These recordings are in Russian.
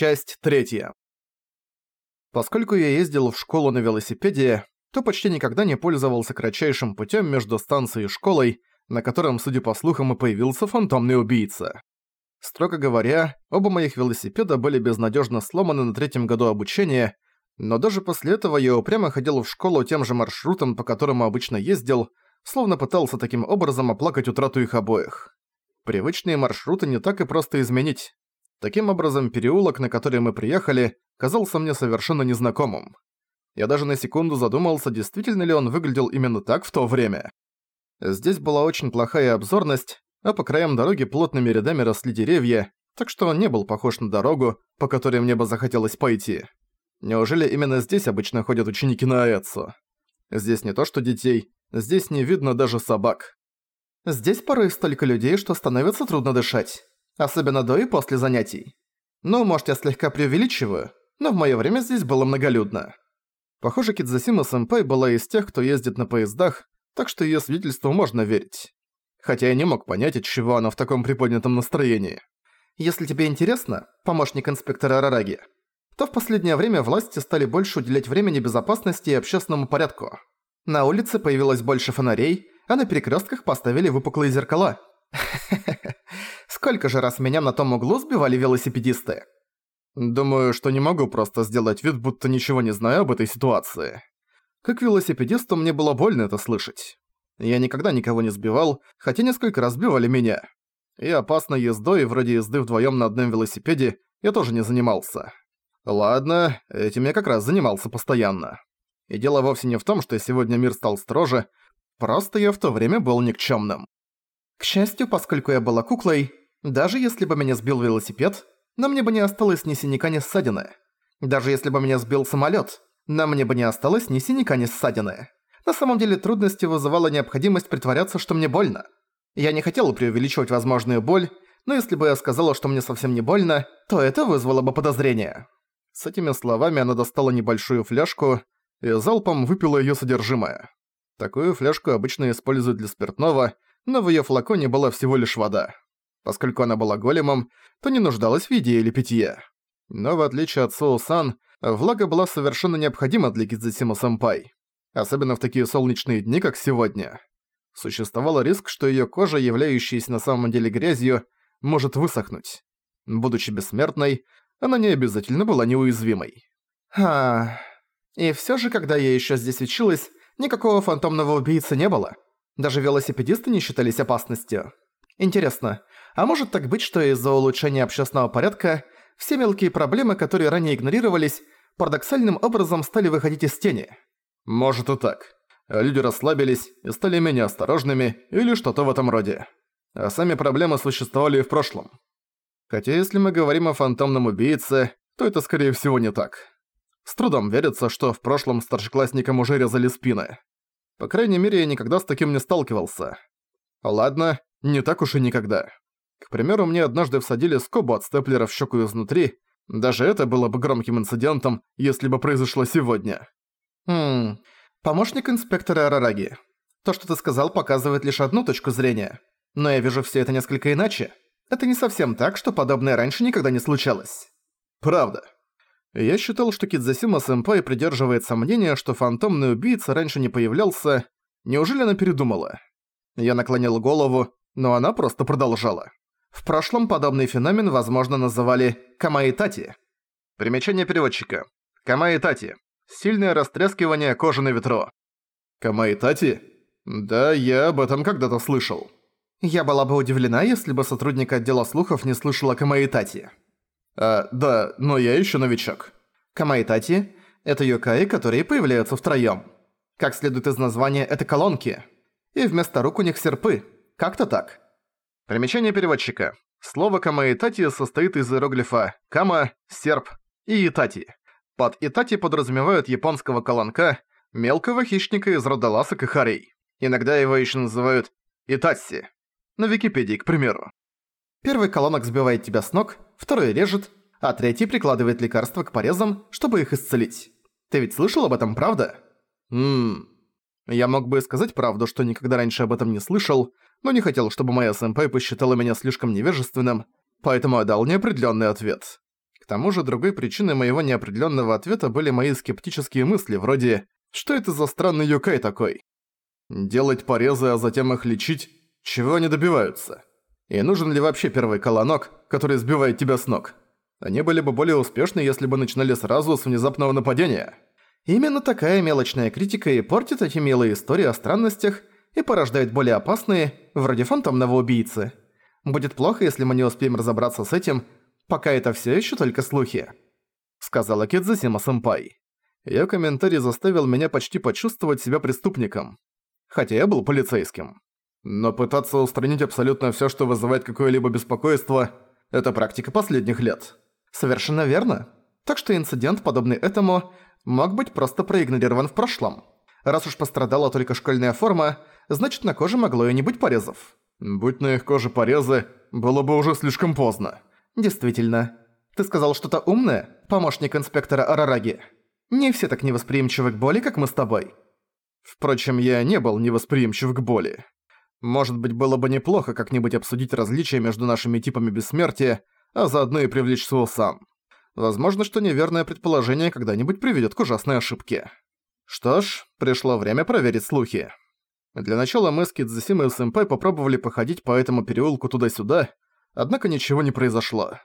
Часть третья. Поскольку я ездил в школу на велосипеде, то почти никогда не пользовался кратчайшим путем между станцией и школой, на котором, судя по слухам, и появился фантомный убийца. Строго говоря, оба моих велосипеда были безнадежно сломаны на третьем году обучения, но даже после этого я упрямо ходил в школу тем же маршрутом, по которому обычно ездил, словно пытался таким образом оплакать утрату их обоих. Привычные маршруты не так и просто изменить. Таким образом, переулок, на который мы приехали, казался мне совершенно незнакомым. Я даже на секунду задумался, действительно ли он выглядел именно так в то время. Здесь была очень плохая обзорность, а по краям дороги плотными рядами росли деревья, так что он не был похож на дорогу, по которой мне бы захотелось пойти. Неужели именно здесь обычно ходят ученики на АЭЦу? Здесь не то что детей, здесь не видно даже собак. Здесь порой столько людей, что становится трудно дышать. Особенно до и после занятий. Ну, может, я слегка преувеличиваю, но в моё время здесь было многолюдно. Похоже, Кидзасима-сэмпай была из тех, кто ездит на поездах, так что её свидетельству можно верить. Хотя я не мог понять, от чего она в таком приподнятом настроении. Если тебе интересно, помощник инспектора Арараги, то в последнее время власти стали больше уделять времени безопасности и общественному порядку. На улице появилось больше фонарей, а на перекрестках поставили выпуклые зеркала. Сколько же раз меня на том углу сбивали велосипедисты? Думаю, что не могу просто сделать вид, будто ничего не знаю об этой ситуации. Как велосипедисту мне было больно это слышать. Я никогда никого не сбивал, хотя несколько раз сбивали меня. И опасной ездой, вроде езды вдвоем на одном велосипеде, я тоже не занимался. Ладно, этим я как раз занимался постоянно. И дело вовсе не в том, что сегодня мир стал строже, просто я в то время был никчемным. К счастью, поскольку я была куклой, даже если бы меня сбил велосипед, на мне бы не осталось ни синяка, ни ссадины. Даже если бы меня сбил самолет, на мне бы не осталось ни синяка, ни ссадины. На самом деле трудности вызывала необходимость притворяться, что мне больно. Я не хотела преувеличивать возможную боль, но если бы я сказала, что мне совсем не больно, то это вызвало бы подозрение. С этими словами она достала небольшую фляжку и залпом выпила её содержимое. Такую фляжку обычно используют для спиртного, но в её флаконе была всего лишь вода. Поскольку она была големом, то не нуждалась в еде или питье. Но в отличие от Соу-сан, влага была совершенно необходима для Кидзисима-сэмпай. Особенно в такие солнечные дни, как сегодня. Существовал риск, что её кожа, являющаяся на самом деле грязью, может высохнуть. Будучи бессмертной, она не обязательно была неуязвимой. А, и всё же, когда я ещё здесь училась, никакого фантомного убийцы не было. Даже велосипедисты не считались опасностью. Интересно, а может так быть, что из-за улучшения общественного порядка все мелкие проблемы, которые ранее игнорировались, парадоксальным образом стали выходить из тени? Может и так. Люди расслабились и стали менее осторожными или что-то в этом роде. А сами проблемы существовали и в прошлом. Хотя если мы говорим о фантомном убийце, то это скорее всего не так. С трудом верится, что в прошлом старшеклассникам уже резали спины. По крайней мере, я никогда с таким не сталкивался. Ладно, не так уж и никогда. К примеру, мне однажды всадили скобу от степлера в щеку изнутри. Даже это было бы громким инцидентом, если бы произошло сегодня. Хм... Помощник инспектора Арараги. То, что ты сказал, показывает лишь одну точку зрения. Но я вижу все это несколько иначе. Это не совсем так, что подобное раньше никогда не случалось. Правда. Я считал, что Кидзасима-сэмпай придерживается мнения, что фантомный убийца раньше не появлялся. Неужели она передумала? Я наклонил голову, но она просто продолжала. В прошлом подобный феномен, возможно, называли камаитати. Примечание переводчика. Камаитати. Сильное растрескивание кожи на ветру. Камаитати? Да, я об этом когда-то слышал. Я была бы удивлена, если бы сотрудник отдела слухов не слышал о Камаитати. А, да, но я еще новичок. Камаитати – это юкаи, которые появляются втроём. Как следует из названия, это колонки. И вместо рук у них серпы. Как-то так. Примечание переводчика. Слово «камаитати» состоит из иероглифа «кама», «серп» и «итати». Под «итати» подразумевают японского колонка, мелкого хищника из рода ласок и харей. Иногда его еще называют «итатси». На Википедии, к примеру. Первый колонок сбивает тебя с ног, второй режет, а третий прикладывает лекарства к порезам, чтобы их исцелить. Ты ведь слышал об этом, правда? Ммм. Я мог бы сказать правду, что никогда раньше об этом не слышал, но не хотел, чтобы моя сэмпай посчитала меня слишком невежественным, поэтому я дал неопределённый ответ. К тому же другой причиной моего неопределенного ответа были мои скептические мысли, вроде «Что это за странный юкай такой?» Делать порезы, а затем их лечить? Чего они добиваются? И нужен ли вообще первый колонок, который сбивает тебя с ног? Они были бы более успешны, если бы начинали сразу с внезапного нападения. Именно такая мелочная критика и портит эти милые истории о странностях и порождает более опасные, вроде фантомного убийцы. Будет плохо, если мы не успеем разобраться с этим, пока это все еще только слухи», — сказала Кидзусима-сэмпай. Её комментарий заставил меня почти почувствовать себя преступником, хотя я был полицейским. Но пытаться устранить абсолютно всё, что вызывает какое-либо беспокойство, это практика последних лет. Совершенно верно. Так что инцидент, подобный этому, мог быть просто проигнорирован в прошлом. Раз уж пострадала только школьная форма, значит на коже могло и не быть порезов. Будь на их коже порезы, было бы уже слишком поздно. Действительно. Ты сказал что-то умное, помощник инспектора Арараги. Не все так невосприимчивы к боли, как мы с тобой. Впрочем, я не был невосприимчив к боли. Может быть, было бы неплохо как-нибудь обсудить различия между нашими типами бессмертия, а заодно и привлечь сам. Возможно, что неверное предположение когда-нибудь приведет к ужасной ошибке. Что ж, пришло время проверить слухи. Для начала мы с Кидзисимой и Сэмпай попробовали походить по этому переулку туда-сюда, однако ничего не произошло.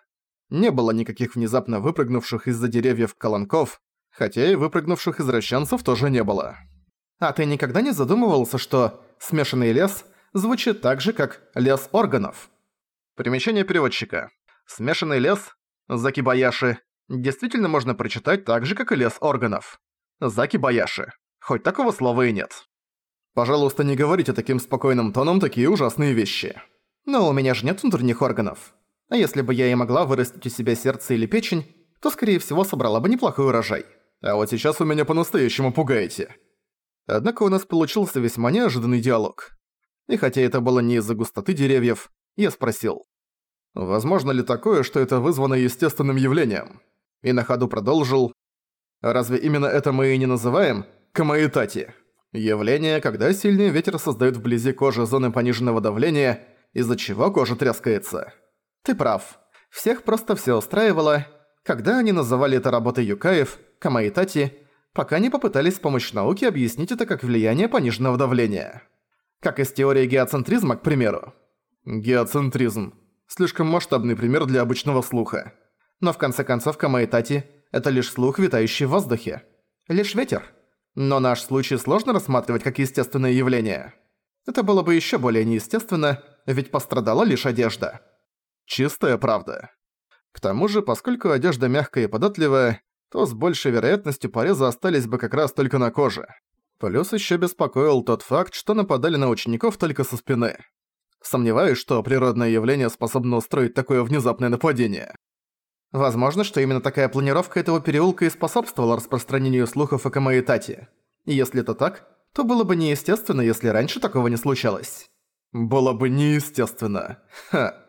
Не было никаких внезапно выпрыгнувших из-за деревьев колонков, хотя и выпрыгнувших извращенцев тоже не было. А ты никогда не задумывался, что «смешанный лес» звучит так же, как «лес органов»? Примечание переводчика. «Смешанный лес» Заки Баяши действительно можно прочитать так же, как и лес органов. Заки Баяши. Хоть такого слова и нет. Пожалуйста, не говорите таким спокойным тоном такие ужасные вещи. Но у меня же нет внутренних органов. А если бы я и могла вырастить у себя сердце или печень, то, скорее всего, собрала бы неплохой урожай. А вот сейчас вы меня по-настоящему пугаете. Однако у нас получился весьма неожиданный диалог. И хотя это было не из-за густоты деревьев, я спросил. Возможно ли такое, что это вызвано естественным явлением? И на ходу продолжил. Разве именно это мы и не называем камаитати? Явление, когда сильный ветер создает вблизи кожи зоны пониженного давления, из-за чего кожа трескается. Ты прав. Всех просто все устраивало, когда они называли это работой юкаев, камаитати, пока не попытались с помощью науки объяснить это как влияние пониженного давления. Как из теории геоцентризма, к примеру. Геоцентризм Слишком масштабный пример для обычного слуха. Но в конце концов Камаитати – это лишь слух, витающий в воздухе. Лишь ветер. Но наш случай сложно рассматривать как естественное явление. Это было бы еще более неестественно, ведь пострадала лишь одежда. Чистая правда. К тому же, поскольку одежда мягкая и податливая, то с большей вероятностью порезы остались бы как раз только на коже. Плюс еще беспокоил тот факт, что нападали на учеников только со спины. Сомневаюсь, что природное явление способно устроить такое внезапное нападение. Возможно, что именно такая планировка этого переулка и способствовала распространению слухов о Камаитате. Если это так, то было бы неестественно, если раньше такого не случалось. Было бы неестественно. Ха.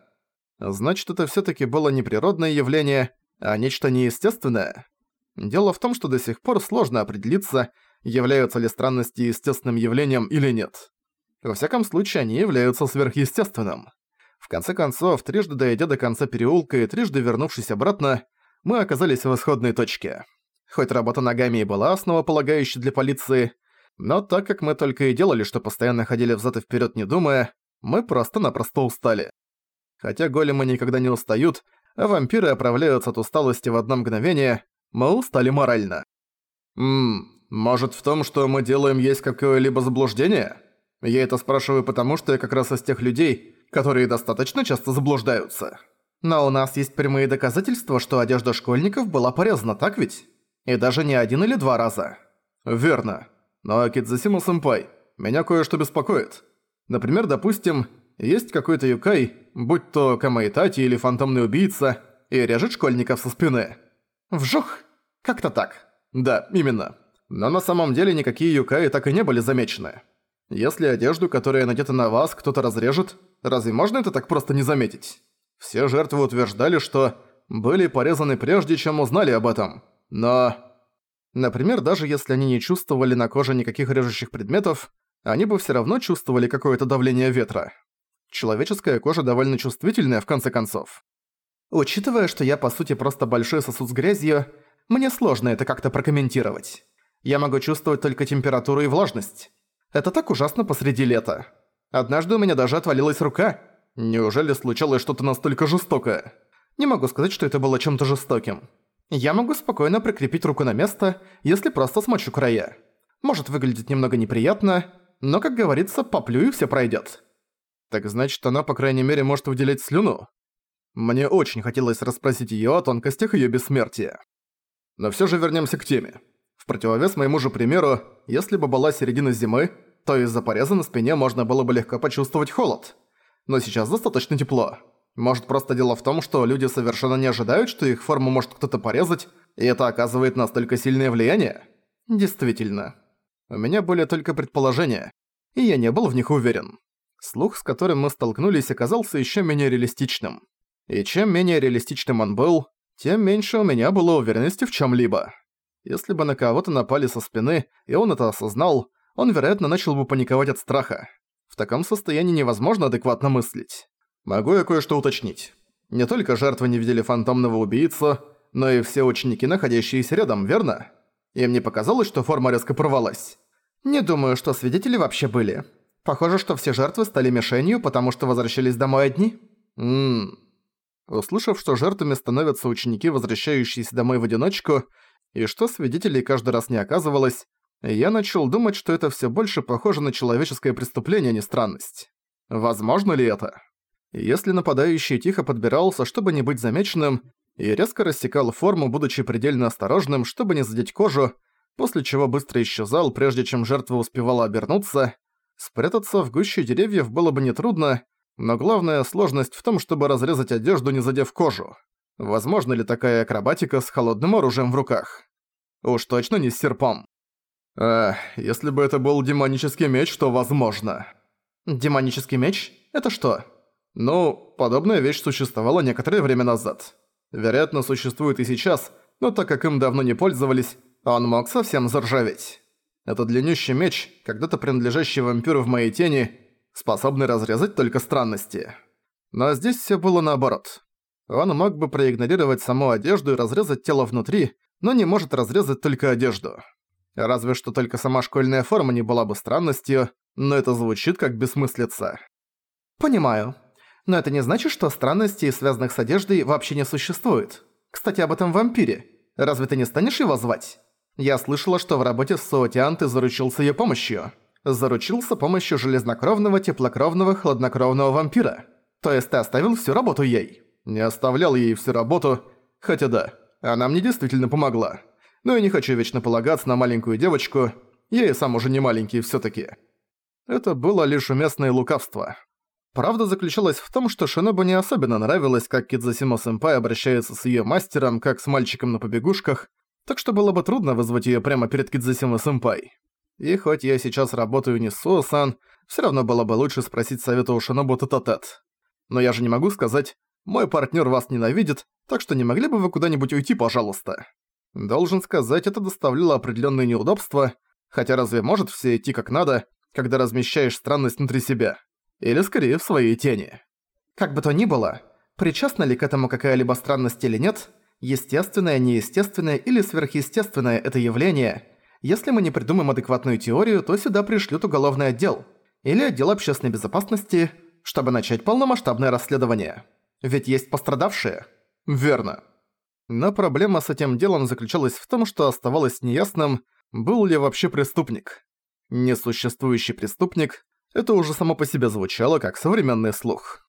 Значит, это всё-таки было не природное явление, а нечто неестественное. Дело в том, что до сих пор сложно определиться, являются ли странности естественным явлением или нет. Во всяком случае, они являются сверхъестественным. В конце концов, трижды дойдя до конца переулка и трижды вернувшись обратно, мы оказались в исходной точке. Хоть работа ногами и была основополагающей для полиции, но так как мы только и делали, что постоянно ходили взад и вперед, не думая, мы просто-напросто устали. Хотя големы никогда не устают, а вампиры оправляются от усталости в одно мгновение, мы устали морально. Ммм, может в том, что мы делаем есть какое-либо заблуждение? Я это спрашиваю потому, что я как раз из тех людей, которые достаточно часто заблуждаются. Но у нас есть прямые доказательства, что одежда школьников была порезана, так ведь? И даже не один или два раза. Верно. Но Кидзасима-сэмпай, меня кое-что беспокоит. Например, допустим, есть какой-то юкай, будь то Камаитати или фантомный убийца, и режет школьников со спины. Вжух! Как-то так. Да, именно. Но на самом деле никакие юкаи так и не были замечены. Если одежду, которая надета на вас, кто-то разрежет, разве можно это так просто не заметить? Все жертвы утверждали, что были порезаны прежде, чем узнали об этом. Но... Например, даже если они не чувствовали на коже никаких режущих предметов, они бы все равно чувствовали какое-то давление ветра. Человеческая кожа довольно чувствительная, в конце концов. Учитывая, что я по сути просто большой сосуд с грязью, мне сложно это как-то прокомментировать. Я могу чувствовать только температуру и влажность. Это так ужасно посреди лета. Однажды у меня даже отвалилась рука. Неужели случалось что-то настолько жестокое? Не могу сказать, что это было чем-то жестоким. Я могу спокойно прикрепить руку на место, если просто смочу края. Может выглядеть немного неприятно, но, как говорится, поплю и всё пройдёт. Так значит, она, по крайней мере, может выделять слюну? Мне очень хотелось расспросить её о тонкостях её бессмертия. Но всё же вернёмся к теме. В противовес моему же примеру, если бы была середина зимы, то из-за пореза на спине можно было бы легко почувствовать холод. Но сейчас достаточно тепло. Может, просто дело в том, что люди совершенно не ожидают, что их форму может кто-то порезать, и это оказывает настолько сильное влияние? Действительно. У меня были только предположения, и я не был в них уверен. Слух, с которым мы столкнулись, оказался ещё менее реалистичным. И чем менее реалистичным он был, тем меньше у меня было уверенности в чём-либо. Если бы на кого-то напали со спины, и он это осознал, он, вероятно, начал бы паниковать от страха. В таком состоянии невозможно адекватно мыслить. Могу я кое-что уточнить? Не только жертвы не видели фантомного убийцу, но и все ученики, находящиеся рядом, верно? Им не показалось, что форма резко порвалась? Не думаю, что свидетели вообще были. Похоже, что все жертвы стали мишенью, потому что возвращались домой одни. Ммм... Услышав, что жертвами становятся ученики, возвращающиеся домой в одиночку, и что свидетелей каждый раз не оказывалось, я начал думать, что это всё больше похоже на человеческое преступление, а не странность. Возможно ли это? Если нападающий тихо подбирался, чтобы не быть замеченным, и резко рассекал форму, будучи предельно осторожным, чтобы не задеть кожу, после чего быстро исчезал, прежде чем жертва успевала обернуться, спрятаться в гуще деревьев было бы нетрудно, но главная сложность в том, чтобы разрезать одежду, не задев кожу. Возможно ли такая акробатика с холодным оружием в руках? Уж точно не с серпом. Эх, если бы это был демонический меч, то возможно. Демонический меч? Это что? Ну, подобная вещь существовала некоторое время назад. Вероятно, существует и сейчас, но так как им давно не пользовались, он мог совсем заржаветь. Это длиннющий меч, когда-то принадлежащий вампиру в моей тени, способный разрезать только странности. Но здесь все было наоборот. Он мог бы проигнорировать саму одежду и разрезать тело внутри, но не может разрезать только одежду. Разве что только сама школьная форма не была бы странностью, но это звучит как бессмыслица. Понимаю. Но это не значит, что странностей, связанных с одеждой, вообще не существует. Кстати, об этом вампире. Разве ты не станешь его звать? Я слышала, что в работе с Суотиан ты заручился её помощью. Заручился помощью железнокровного, теплокровного, хладнокровного вампира. То есть ты оставил всю работу ей? Не оставлял ей всю работу, хотя да, она мне действительно помогла но я не хочу вечно полагаться на маленькую девочку, я и сам уже не маленький всё-таки. Это было лишь уместное лукавство. Правда заключалась в том, что Шинобу не особенно нравилось, как Кидзасимо-сэмпай обращается с её мастером, как с мальчиком на побегушках, так что было бы трудно вызвать её прямо перед Кидзасимо-сэмпай. И хоть я сейчас работаю не с Суо-сан, равно было бы лучше спросить совета у Шинобу тет Но я же не могу сказать, мой партнёр вас ненавидит, так что не могли бы вы куда-нибудь уйти, пожалуйста? Должен сказать, это доставляло определенные неудобства, хотя разве может все идти как надо, когда размещаешь странность внутри себя? Или скорее в своей тени? Как бы то ни было, причастна ли к этому какая-либо странность или нет, естественное, неестественное или сверхъестественное это явление, если мы не придумаем адекватную теорию, то сюда пришлют уголовный отдел или отдел общественной безопасности, чтобы начать полномасштабное расследование. Ведь есть пострадавшие. Верно. Но проблема с этим делом заключалась в том, что оставалось неясным, был ли вообще преступник. Несуществующий преступник – это уже само по себе звучало как современный слух.